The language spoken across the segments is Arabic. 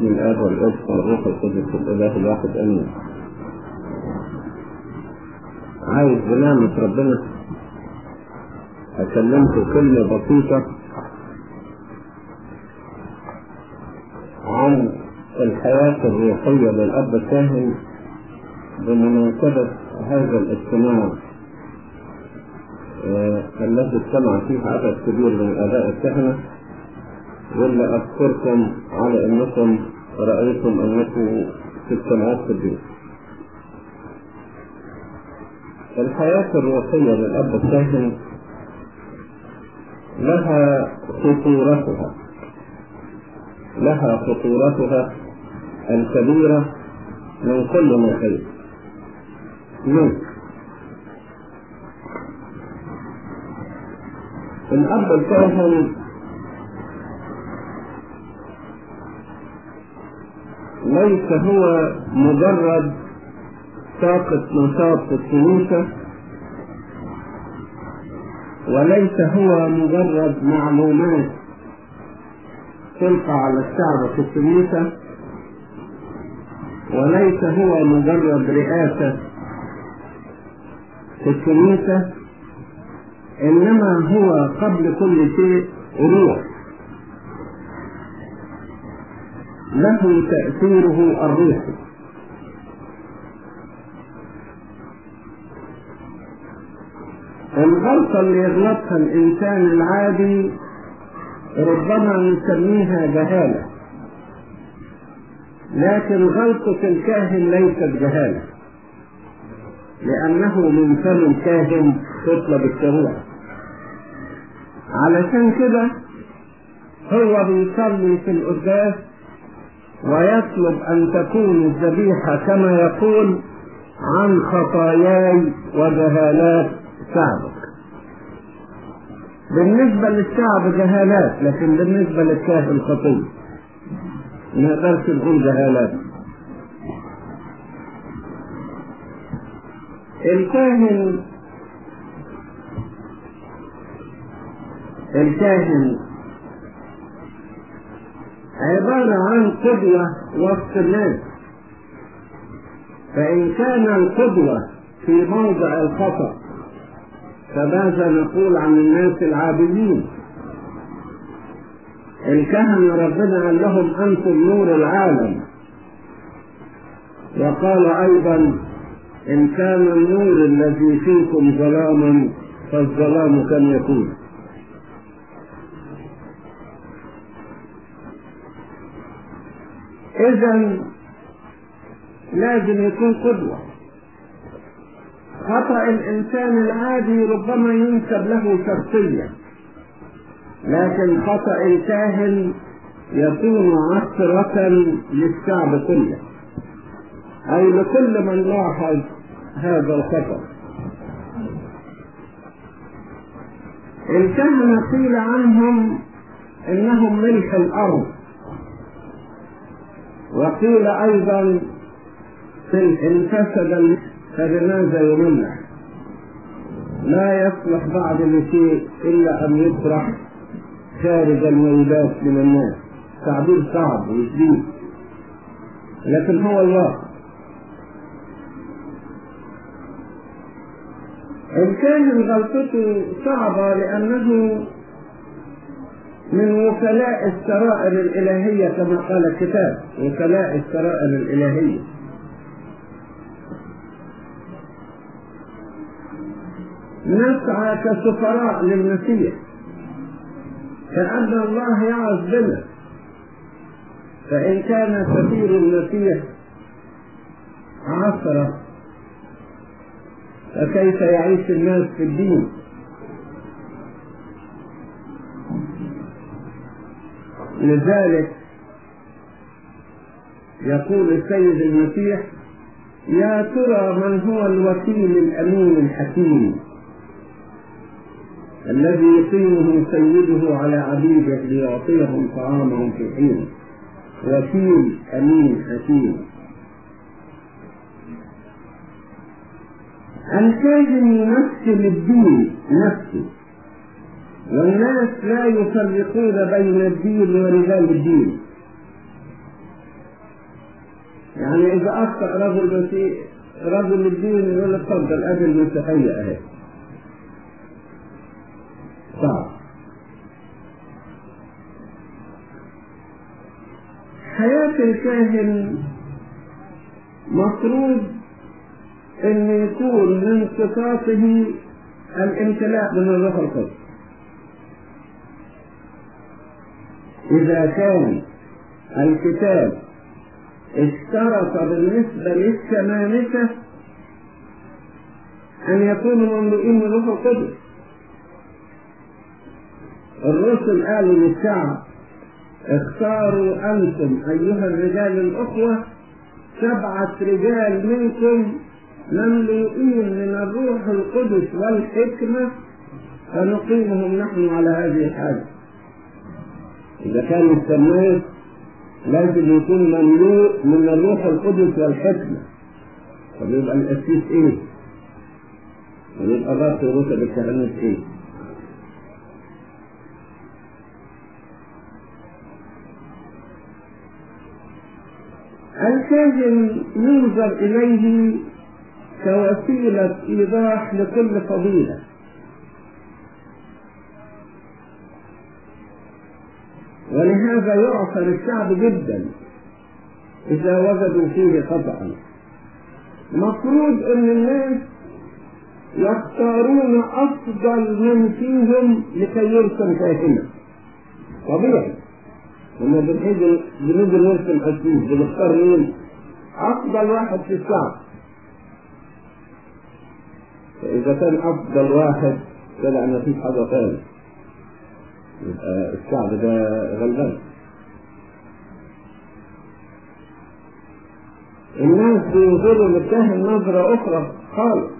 من الآب والأب والروح القدس الإله الواحد. آمين. عايز بنعمة ربنا. أكلمكم كلمة بسيطة عن الحياة الروحية للأب الكاهن بمناسبة هذا الاجتماع آه الذي اجتمع فيه عدد كبير من آباء الكهنة واللي أذكركم على أنكم رأيتم أنكم في اجتماعات في البيت. الحياة الروحية للأب الكاهن لها خطورتها لها خطورتها الكبيرة من كل ناحية. ليه؟ الأب الكاهن ليس هو مجرد طاقة نشاط في الكنيسة وليس هو مجرد معلومات تلقى على الشعب في الكنيسة وليس هو مجرد رئاسة في الكنيسة إنما هو قبل كل شيء روح. له تأثيره الروحي الغلطة اللي يغلطها الإنسان العادي ربما نسميها جهالة. لكن غلطة الكاهن ليست جهالة لأنه من فم الكاهن تطلب الشروع علشان كده هو بيصلي في القداس ويطلب أن تكون الذبيحة كما يقول عن خطاياي وجهالات شعبك. بالنسبة للشعب جهالات لكن بالنسبة للكاهن خطية ما نقدرش نقول جهالات. الكاهن الكاهن عبارة عن قدوة وسط الناس. فإن كان القدوة في موضع الخطأ فماذا نقول عن الناس العابدين الكهنة ربنا قال لهم أنتم نور العالم. وقال أيضا إن كان النور الذي فيكم ظلاما فالظلام كم يكون. إذا لازم يكون قدوة. خطأ الإنسان العادي ربما ينسب له شخصية لكن خطأ الكاهن يكون عثرة للشعب كله. أي لكل من لاحظ هذا الخطأ. الكهنة قيل عنهم إنهم ملح الأرض. وقيل أيضا إن فسد فبماذا يمنع لا يصلح بعد لشيء إلا أن يطرح خارج الويلات من الناس. تعبير صعب وشديد. لكن هو الواقع الكاهن غلطته صعبة لأنه من وكلاء السرائر الإلهية كما قال الكتاب. وكلاء السرائر الإلهية. نسعى كسفراء للمسيح. كأن الله يعظ بنا. فإن كان سفير المسيح عثرة فكيف يعيش الناس في الدين؟ لذلك يقول السيد المسيح يا ترى من هو الوكيل الأمين الحكيم الذي يقيمه سيده على عبيده ليعطيهم طعامهم في حين؟ وكيل أمين حكيم. الكاهن يمثل الدين نفسه. والناس لا يفرقون بين الدين ورجال الدين. يعني إذا أخطأ رجل مسيح رجل الدين يقول لك اتفضل أدي المسيحية أهي. صعب حياة الكاهن مفروض أن يكون من صفاته الامتلاء من الروح القدس إذا كان الكتاب اشترط بالنسبة للشمامسة أن يكونوا مملوئين من الروح القدس. الرسل قالوا للشعب اختاروا أنتم أيها الرجال الأخوة سبعة رجال منكم مملوئين من الروح القدس والحكمة فنقيمهم نحن على هذه الحاجة إذا كان السماس لازم يكون مملوء من الروح القدس والحكمة طب يبقى الأسيس إيه؟ ويبقى ضغط رتب الكهنوت إيه؟ الكاهن ينظر إليه كوسيلة إيضاح لكل فضيلة ولهذا يعصر الشعب جدا إذا وجدوا فيه خطأ. مفروض أن الناس يختارون أفضل من فيهم لكي يرسم كاهنا طبيعي. لما بنيجي نرسم أسيس بنختار مين؟ أفضل واحد في الشعب. فإذا كان أفضل واحد طلع ما فيش حاجة ثانية الشعب ده غلبان. الناس بينظروا للكاهن نظرة أخرى خالص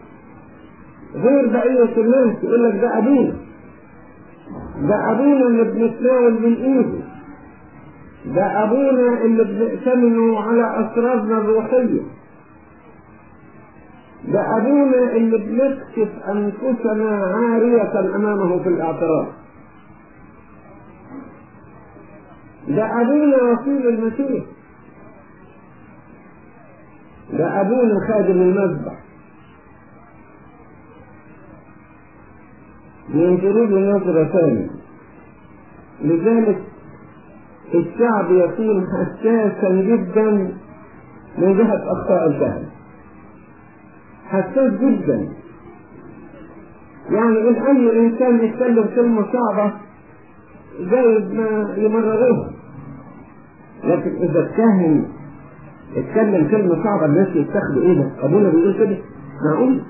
غير بقية الناس يقول لك ده أبونا ده أبونا اللي بنتناول من إيده. ده أبونا اللي بنأتمنه على أسرارنا الروحية. ده أبونا اللي بنكشف أنفسنا عارية أمامه في الأعتراف. ده أبونا وكيل المسيح. ده أبونا خادم المذبح. ينظروا له نظرة ثانية. لذلك الشعب يكون حساسا جدا من جهة أخطاء الكهنة حساس جدا. يعني إن أي إنسان يتكلم كلمة صعبة زي ما يمرروها لكن إذا الكاهن اتكلم كلمة صعبة الناس يتخذوا إيه ده؟ أبونا بيقول كده؟ معقول؟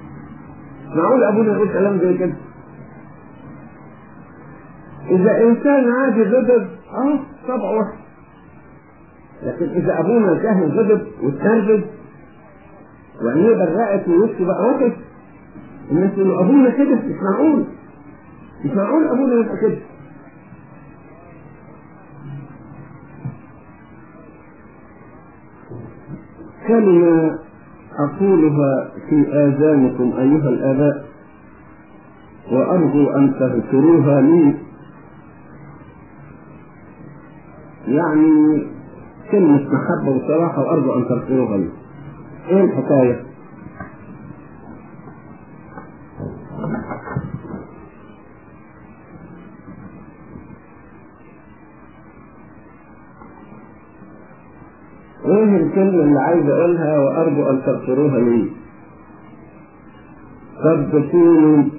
معقول أبونا يقول كلام زي كده؟ إذا إنسان عادي غضب آه طبع وحش لكن إذا أبونا الكاهن غضب واتنرفز وعينيه برقت ووشه بقى وحش الناس يقولوا أبونا كده مش معقول مش معقول أبونا يبقى كده كلمة أقولها في آذانكم أيها الآباء؟ وأرجو أن تذكروها لي. يعني كلمة محبة وصراحة وأرجو أن تذكروها لي. إيه الحكاية؟ إيه الكلمة اللي عايز أقولها وأرجو أن تذكروها لي. قد تكون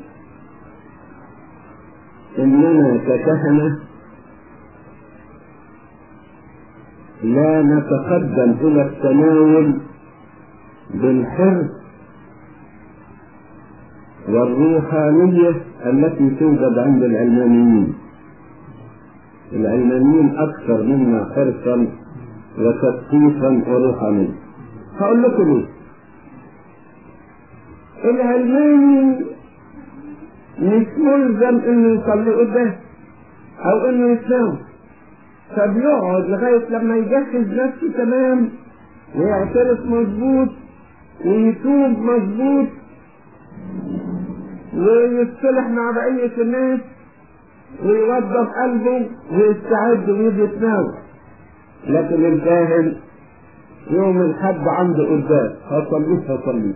إننا ككهنة لا نتقدم إلى التناول بالحرص والروحانية التي توجد عند العلمانيين. العلمانيين أكثر منا حرصا وتثقيفا وروحانيا هقول لكم ليه العلماني مش ملزم إنه يصلي قدام أو إنه يسلم فبيقعد لغاية لما يجهز نفسه تمام ويعترف مظبوط ويتوب مظبوط ويتصلح مع بقية الناس ويوظف قلبه ويستعد ويجي يتناول. لكن الكاهن يوم الحد عنده قداس هصليه هصليه.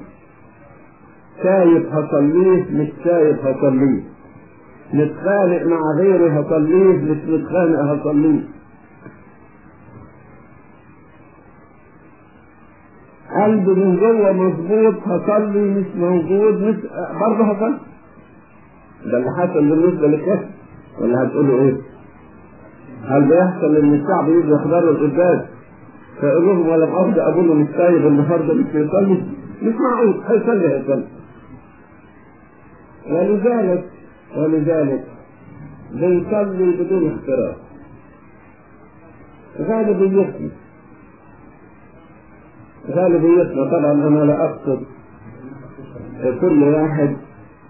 سايب هصليه مش سايب هصليه. متخانق مع غيري هصليه مش متخانق هصليه. قلبي من جوه مظبوط هصلي مش موجود مش برضه هصلي؟ ده اللي حصل بالنسبة للكهف. ولا هتقولوا إيه؟ هل بيحصل إن الشعب يجي يحضروا القداس فيقول لهم ولا مؤاخذة ابونا مش طيب النهارده مش بيصلي مش معقول هيصلي هيصلي ولذلك ولذلك بيصلي بدون اختراع. غالبيتنا غالبيتنا طبعا أنا لا أقصد كل واحد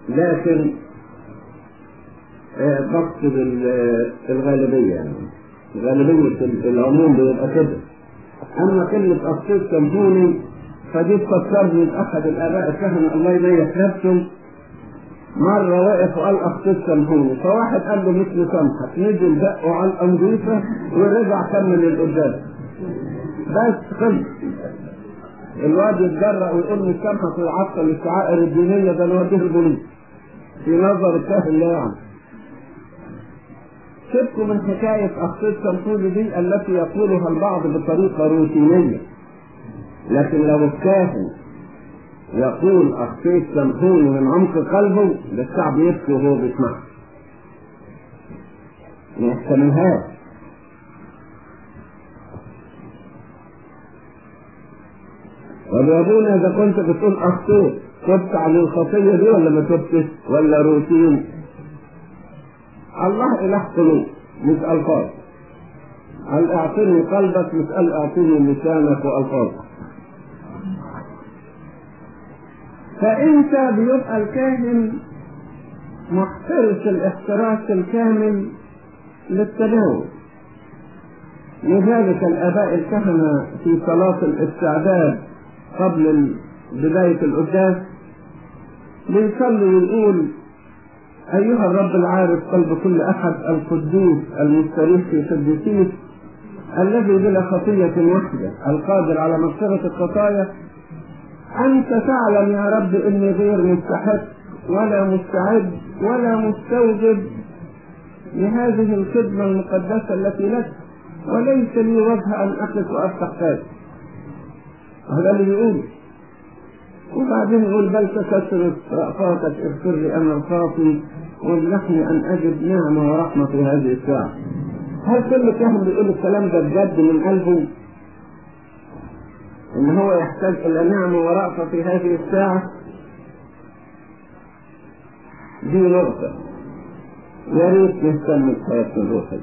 لكن بقصد الغالبية. يعني غالبية العموم بيبقى كده أما كلمة أقصد سامحوني فدي تفكرني بأحد الآباء الكهنة الله يريح نفسه مرة وقف وقال أقصد سامحوني فواحد قال له مثل سامحك نزل دقه على الأنظيفة ورجع كمل القداس بس خلص الواد يتجرأ ويقول لي سامحك ويعطل الشعائر الدينية ده نوديه البوليس في نظر الكاهن لا يعني سبت من حكاية أخطيط سمسون دي التي يقولها البعض بطريقة روتينية. لكن لو الكاهن يقول أخطيط سمسون من عمق قلبه ده يبكي وهو بيسمعه ما يحتملهاش طب يا ابونا إذا كنت بتقول اخطيت تبت عن الخطية دي ولا ما تبتش ولا روتين. الله إله قلوب مش ألفاظ. قال اعطني قلبك مش قال اعطني لسانك والفاظك فانت بيبقى الكاهن محترس الاحتراس الكامل للتناول لذلك الآباء الكهنة في صلاة الاستعداد قبل بدايه القداس بيصلي ويقول أيها الرب العارف قلب كل أحد القدوس المستريح في قدسيك الذي بلا خطية وحدة القادر على مغفرة الخطايا. أنت تعلم يا رب إني غير مستحق ولا مستعد ولا مستوجب لهذه الخدمة المقدسة التي لك وليس لي وجه أن أقف وأفتح فاتي هذا اللي بيقول. وبعدين يقول بل تكسرت رأفاتك اغفر لي أنا الخاطي وامنحني أن أجد نعمة ورحمة في هذه الساعة هل كل كاهن بيقول الكلام ده بجد من قلبه؟ إن هو يحتاج إلى نعمة ورأفة في هذه الساعة؟ دي نقطة يا ريت نهتم بحياتنا الروحية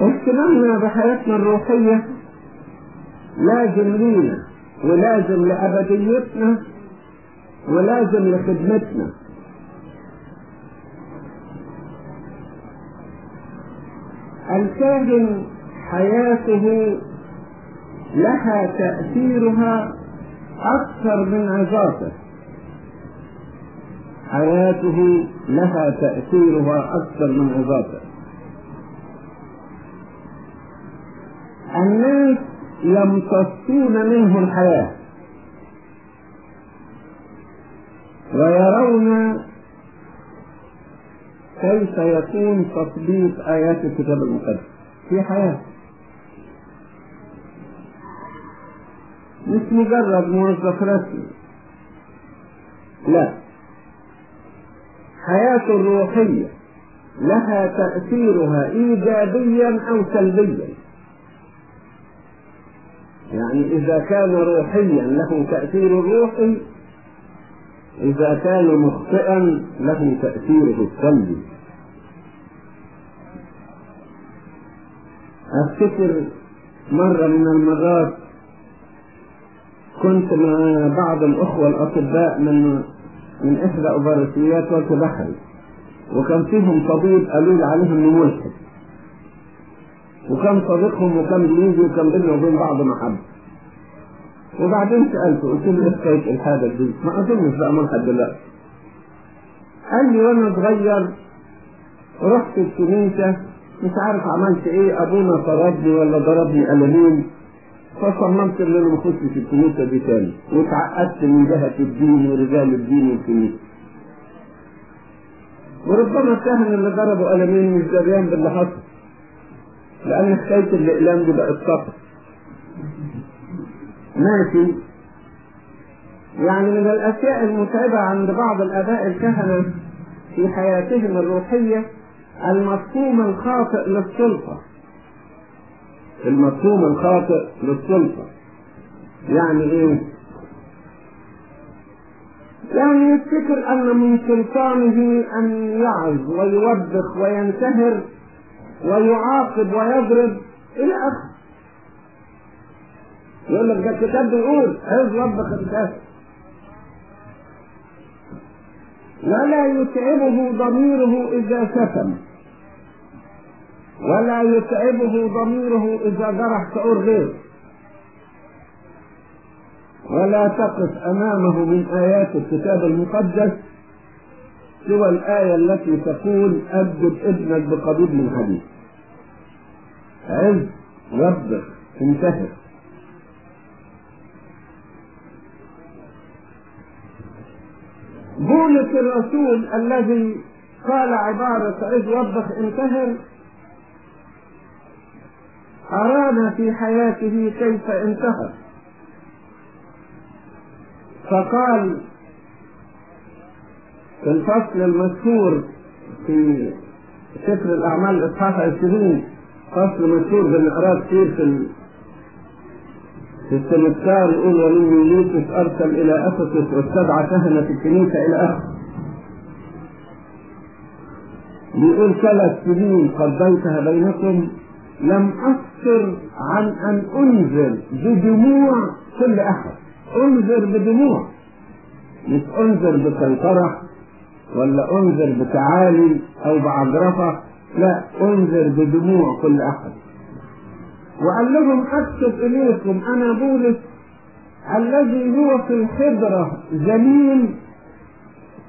اهتمامنا بحياتنا الروحية لازم لينا ولازم لأبديتنا ولازم لخدمتنا الكاهن حياته لها تأثيرها أكثر من عظاته حياته لها تأثيرها أكثر من عظاته الناس يمتصون منه الحياة. ويرون كيف يكون تطبيق آيات الكتاب المقدس. في حياة. مش مجرد موظف رسمي لا. حياته الروحية لها تأثيرها إيجابيا أو سلبيا. يعني إذا كان روحيا له تأثير روحي إذا كان مخطئا له تأثيره السلبي أفتكر مرة من المرات كنت مع بعض الأخوة الأطباء من من إحدى أوبرسيات بحري وكان فيهم طبيب قالوا لي عليهم من ملحد. وكان صديقهم وكان بيجي وكان بيننا وبين بعض محبة. وبعدين سألته قلت له إيه حكاية الحاجة دي؟ ما أظنش بقى ملحد دلوقتي. قال لي وأنا صغير رحت الكنيسة مش عارف عملت إيه أبونا طردني ولا ضربني قلمين فصممت ان أنا ما اخشش الكنيسة دي تاني واتعقدت من جهة الدين ورجال الدين والكنيسة وربما الكهنه اللي ضربوا قلمين مش دريان باللي حصل لأن حكايه الإقلام دي بقت سقط ماشي يعني من الأشياء المتعبة عند بعض الآباء الكهنة في حياتهم الروحية المفهوم الخاطئ للسلطة. المفهوم الخاطئ للسلطة. يعني إيه؟ يعني يفتكر أن من سلطانه أن يعظ ويوبخ وينتهر ويعاقب ويضرب إلى آخره. يقول لك ده الكتاب بيقول عظ وبخ انتهر ولا يتعبه ضميره إذا شتم. ولا يتعبه ضميره إذا جرح شعور غيره ولا تقف أمامه من آيات الكتاب المقدس سوى الآية التي تقول أبدل ابنك بقبيل من حديد عز وبخ انتهى بولس الرسول الذي قال عبارة عز وبخ انتهر أرانا في حياته كيف انتهى. فقال في الفصل المذكور في سفر الأعمال إصحاح 20 فصل مشهور بنقراه كتير في في يقول ولي يوسف أرسل إلى أفسس والسبعة كهنة الكنيسة إلى آخره بيقول ثلاث سنين قضيتها بينكم لم أقصر عن أن أنذر بدموع كل أحد. أنذر بدموع. مش أنذر بسيطرة ولا أنذر بتعالي أو بعجرفة لا أنذر بدموع كل أحد. وقال لهم أكتب إليكم أنا بولس الذي هو في الحضرة زميل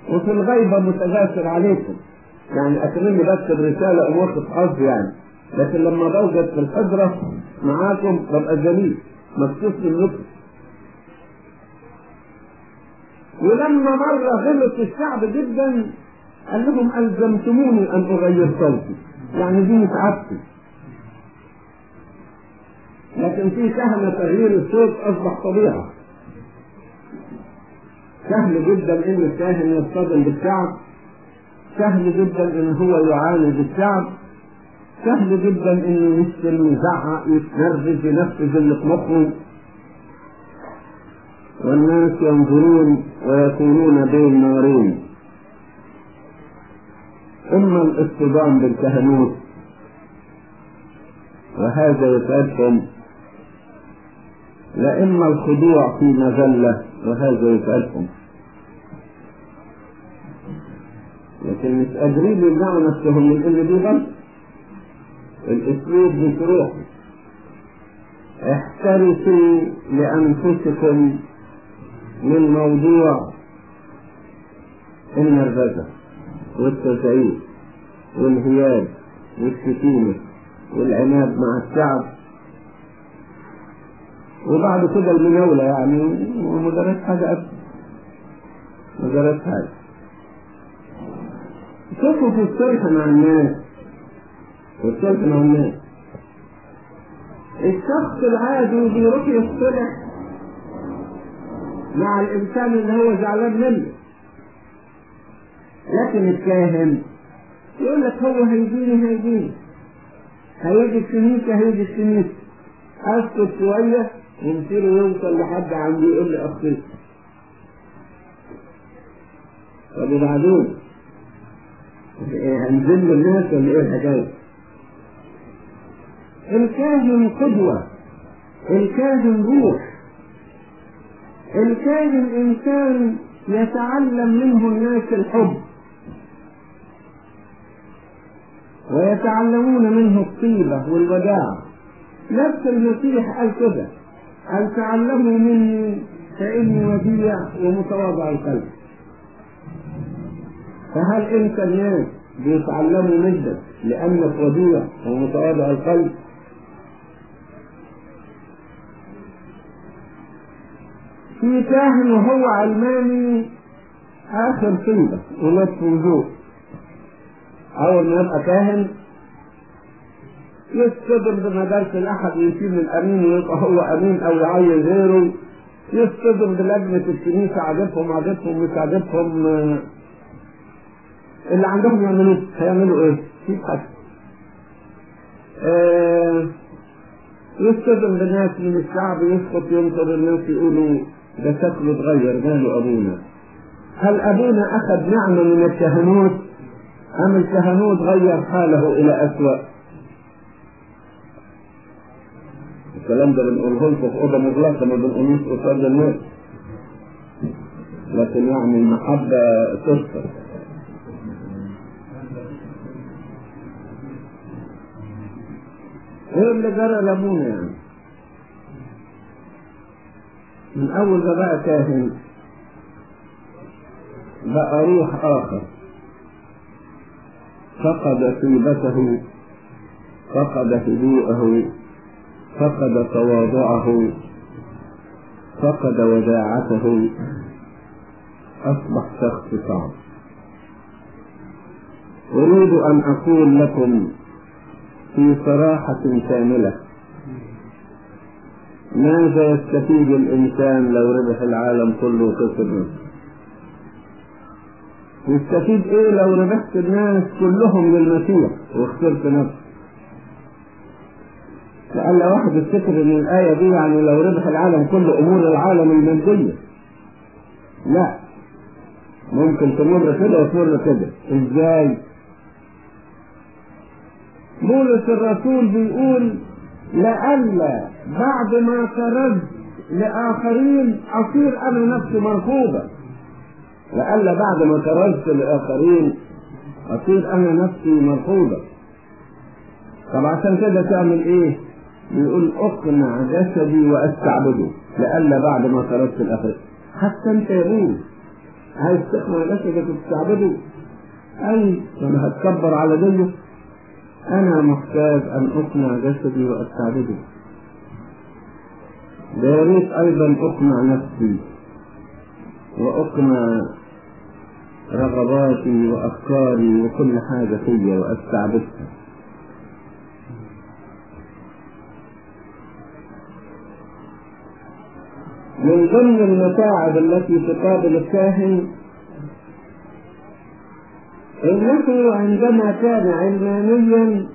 وفي الغيبة متجاسر عليكم. يعني أكرمني بكتب رسالة أمور حظ يعني. لكن لما بوجد في الحجرة معاكم ببقى جميل. مكتوب النص ولما مرة غلط الشعب جدا قال لهم ألزمتموني أن أغير صوتي. يعني دي متعبتي. لكن في كهنة تغيير الصوت أصبح طبيعة. سهل جدا إن الكاهن يصطدم بالشعب. سهل جدا إن هو يعاند الشعب سهل جدا انه يشتم يزعق يتنرفز ينفذ اللي في والناس ينظرون ويكونون بين نارين. أما الاصطدام بالكهنوت وهذا يتعبكم لا اما الخضوع في مذله وهذا يتعبكم لكن مش قادرين يمنعوا نفسهم من ان دي غلط. الاسلوب بشروط احترسوا لأنفسكم من موضوع النرفزة والتزعيم والهياج والشتيمه والعناد مع الشعب. وبعد كده المناولة يعني وما جراش حاجة. شوفوا في الصلح مع الناس. والصلح مع الناس. الشخص العادي بيروح يصطلح مع الإنسان اللي هو زعلان منه. لكن الكاهن يقول لك هو هيجيني هيجيني. هيجي الكنيسة هيجي الكنيسة أسكت شوية. ومصيره يوصل لحد عندي يقول لي اخطيت طب وبعدين؟ هنزل الناس ولا إيه الحكاية؟ الكاهن قدوة. الكاهن روح. الكاهن إنسان يتعلم منه الناس الحب. ويتعلمون منه الطيبة والوداع. نفس المسيح قال كده. قال تعلموا مني فإني وديع ومتواضع القلب. فهل أنت الناس بيتعلموا منك لأنك وديع ومتواضع القلب؟ في كاهن وهو علماني آخر طيبة ولاد وجوه أول ما يبقى كاهن يصطدم بمدارس الأحد ويشيل الأمين ويبقى هو أمين أو يعين غيره. يصطدم بلجنة الكنيسة عجبهم عجبهم مش عجبهم اللي عندهم يعملوا هيعملوا إيه؟ في حاجة آه يصطدم بالناس من الشعب يسقط ينطر الناس يقولوا ده شكله اتغير ماله أبونا؟ هل أبونا أخذ نعمة من الكهنوت أم الكهنوت غير حاله إلى أسوأ؟ الكلام ده بنقوله لكم في اوضه مغلقة ما بنقولوش قصاد الناس. لكن يعني المحبة تذكر إيه اللي جرى لابونا يعني. من أول ما بقى كاهن بقى روح آخر. فقد طيبته فقد هدوءه فقد تواضعه فقد وداعته اصبح شخص صعب أريد أن أقول لكم في صراحة كاملة ماذا يستفيد الإنسان لو ربح العالم كله وخسر نفسه؟ يستفيد إيه لو ربحت الناس كلهم للمسيح وخسرت نفسك؟ لأن واحد يفتكر إن الآية دي يعني لو ربح العالم كله أمور العالم المادية. لا ممكن تمر كده وتمر كده، إزاي؟ بولس الرسول بيقول لئلا بعد ما كرزت لآخرين أصير أنا نفسي مرفوضة لئلا بعد ما كرزت لآخرين أصير أنا نفسي مرفوضة طب عشان كده تعمل إيه؟ بيقول أقنع جسدي وأستعبده لئلا بعد ما كرزت الآخرين حتى أنت يا بولس عايز تقنع جسدك وتستعبده أي لما هتكبر على ديه أنا محتاج أن أقنع جسدي وأستعبده. يا ريت أيضا أقنع نفسي وأقنع رغباتي وأفكاري وكل حاجة فيا وأستعبدها. من ضمن المتاعب التي تقابل الكاهن إنه عندما كان علمانيا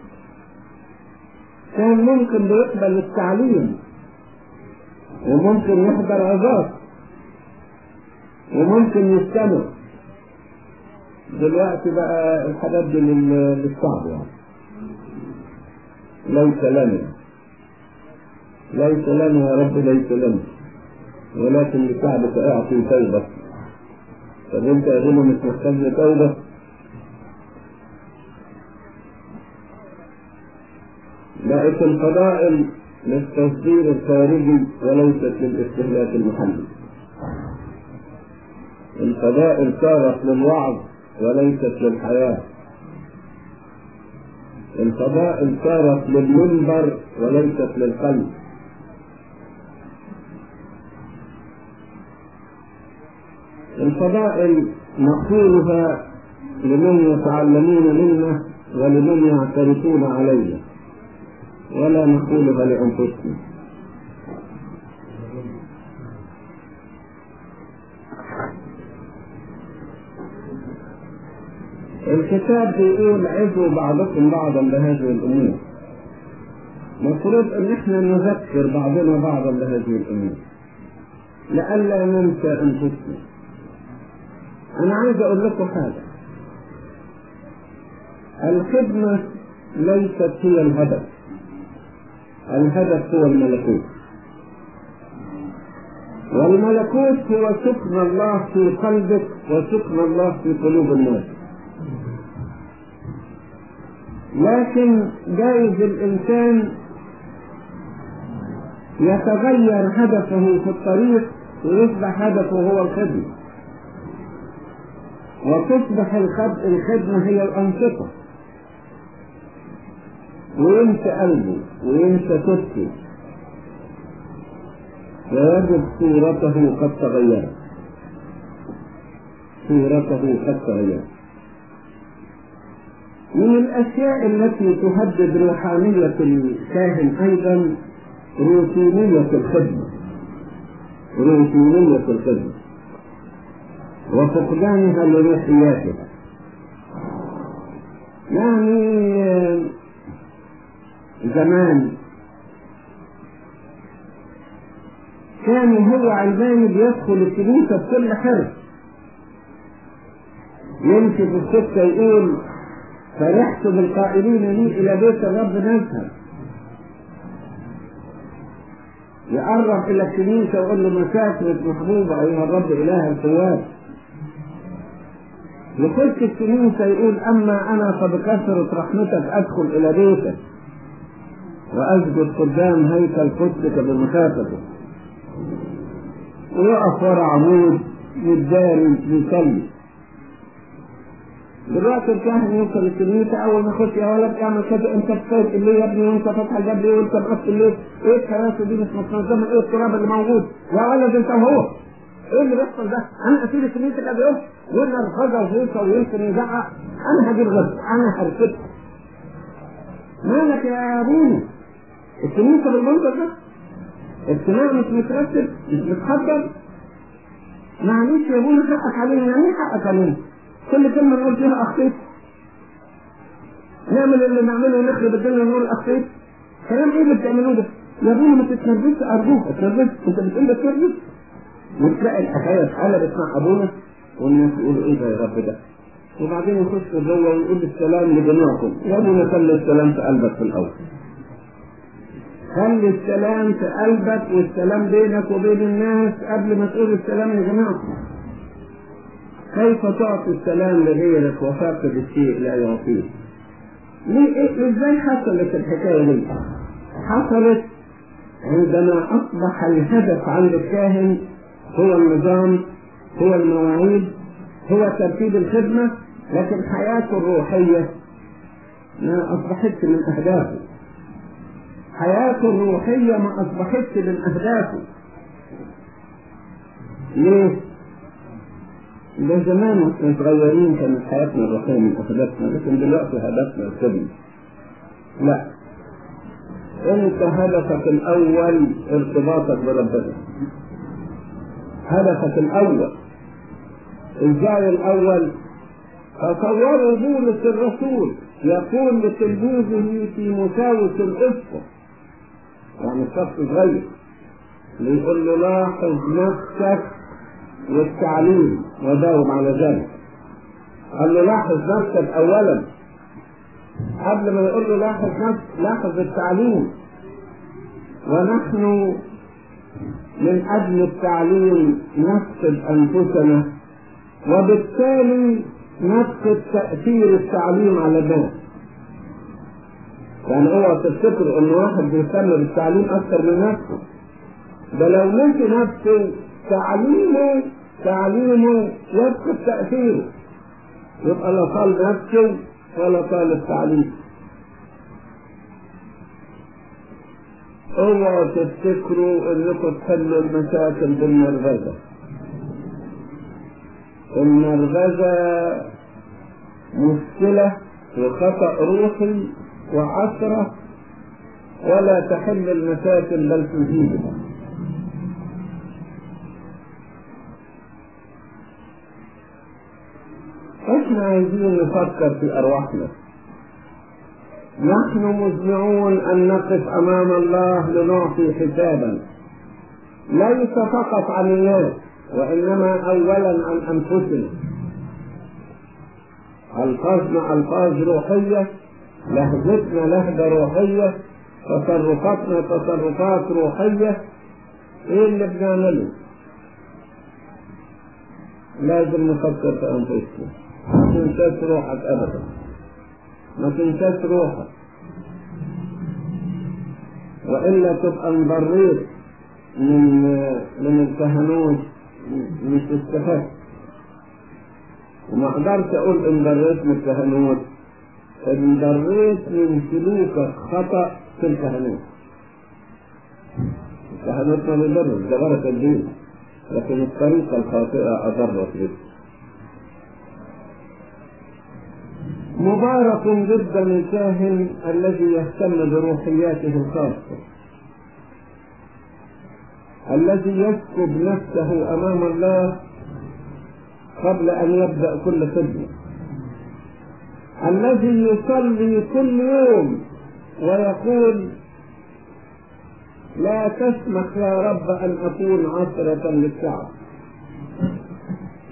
كان ممكن يقبل التعليم وممكن يحضر عظات وممكن يستمع دلوقتي بقى الحاجات دي للصعب يعني. ليس لنا. ليس لنا يا رب ليس لنا. ولكن لشعبك أعطي توبة. طب أنت يا ابونا مش محتاج توبة؟ بقت الفضائل للتصدير الخارجي وليست للاستهلاك المحلي. الفضائل صارت للوعظ وليست للحياة. الفضائل صارت للمنبر وليست للقلب. الفضائل نقولها لمن يتعلمون منا ولمن يعترفون علينا ولا نقولها لأنفسنا. الكتاب بيقول عظوا بعضكم بعضا بهذه الأمور. مفروض أن إحنا نذكر بعضنا بعضا بهذه الأمور. لئلا ننسى أنفسنا. أنا عايز أقول لكم حاجة. الخدمة ليست هي الهدف. الهدف هو الملكوت. والملكوت هو سكن الله في قلبك وسكن الله في قلوب الناس. لكن جايز الإنسان يتغير هدفه في الطريق ويصبح هدفه هو الخدمة. وتصبح الخدمة هي الأنشطة. وينسى قلبه وينسى كتفه ويجد صورته قد تغيرت صورته قد تغيرت من الأشياء التي تهدد روحانية الكاهن أيضا روتينية الخدمة. روتينية الخدمة. وفقدانها لروحياتها يعني زمان. كان هو علماني بيدخل الكنيسة بكل حرص يمشي في السكة يقول فرحت بالقائلين لي إلى بيت الرب نذهب يقرب إلى الكنيسة ويقول له مسافرة محبوبة أيها الرب إله القوات. يخش الكنيسة يقول أما أنا فبكثرة رحمتك أدخل إلى بيتك وأسجد قدام هيكل قدسك بمخافته ويقف ورا عمود يتداري يصلي دلوقتي الكاهن يوصل الكنيسة أول ما يخش يا ولد اعمل كذا أنت بتفوت الليل يا ابني وأنت فاتح ليه وأنت مقفل الليل إيه الكراسي دي مش متنظمة إيه التراب اللي موجود؟ يا ولد أنت وهو إيه اللي بيحصل ده؟ أنا اسيب الكنيسه كده يوم يقول نرفزه وهيصه ويمكن يزعق أنا هجيب غد أنا هركبها مالك يا أبوي الكنيسه بالمنظر ده؟ اجتماع مش مترتب مش متحضر معلش يا ابونا حقك علينا يعني إيه حقك علينا؟ كل كلمة نقول فيها أخطيت. نعمل اللي نعمله ونخرب الدنيا ونقول أخطيت. كلام إيه اللي بتعملوه ده؟ يا ابونا ما تتنرفزش أرجوك. اتنرفزت. أنت بتقول لك تنرفز وتلاقي الحكاية اتقلبت مع أبونا والناس يقولوا إيه ده يا رب ده. وبعدين يخش جوه ويقول السلام لجميعكم. يا ابونا خلي السلام في قلبك في الأول. خلي السلام في قلبك والسلام بينك وبين الناس قبل ما تقول السلام لجميعكم كيف تعطي السلام لغيرك وفاقد الشيء لا يعطيه؟ ليه؟ إيه؟ إزاي حصلت الحكاية دي؟ حصلت عندما أصبح الهدف عند الكاهن هو النظام هو المواعيد هو ترتيب الخدمة لكن حياته الروحية. ما أصبحتش من أهدافه. حياته الروحية ما أصبحتش من أهدافه. ليه؟ ده زمان وإحنا صغيرين كانت حياتنا الروحية من أهدافنا لكن دلوقتي هدفنا الخدمة. لا. انت هدفك الأول ارتباطك بربنا. هدفك الأول. إزاي الأول. تصوروا بولس الرسول يقول لتلميذه في مساوس الاسقف يعني الشخص صغير. يقول له لاحظ نفسك والتعليم. وداوم على ذلك. قال له لاحظ نفسك اولا. قبل ما يقول له لاحظ نفس لاحظ التعليم. ونحن من أجل التعليم نفقد أنفسنا وبالتالي نفقد تأثير التعليم على الناس يعني اوعى تفتكر إن واحد بيهتم بالتعليم أكثر من نفسه. ده لو نسي نفسه تعليمه تعليمه يفقد تأثيره يبقى لا طال نفسه ولا طال التعليم اوعوا تفتكروا انكم تحلوا المشاكل بالنرغزة النرغزة مشكلة وخطأ روحي وعثرة ولا تحل المشاكل بل تزيدها. إحنا عايزين نفكر في أرواحنا. نحن مزمعون أن نقف أمام الله لنعطي حسابا. ليس فقط عن الناس وإنما اولا عن أنفسنا. الفاظنا ألفاظ روحية لهجتنا لهجة روحية تصرفاتنا تصرفات روحية. إيه اللي بنعمله؟ لازم نفكر في أنفسنا. ما روحك ابدا. ما تنساش روحك. وإلا تبقى انضريت من من الكهنوت مش استفدت وما أقدرش أقول انضريت من الكهنوت انضريت من سلوكك خطأ في الكهنوت كهنوتنا مدرس ده بركة الدين. لكن الطريقة الخاطئة أضرت به مبارك جدا الكاهن الذي يهتم بروحياته الخاصة. الذي يسكب نفسه أمام الله قبل أن يبدأ كل خدمة. الذي يصلي كل يوم ويقول لا تسمح يا رب أن أكون عثرة للشعب.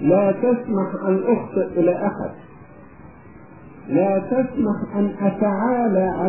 لا تسمح أن أخطئ إلى أحد. لا تسمح أن أتعالى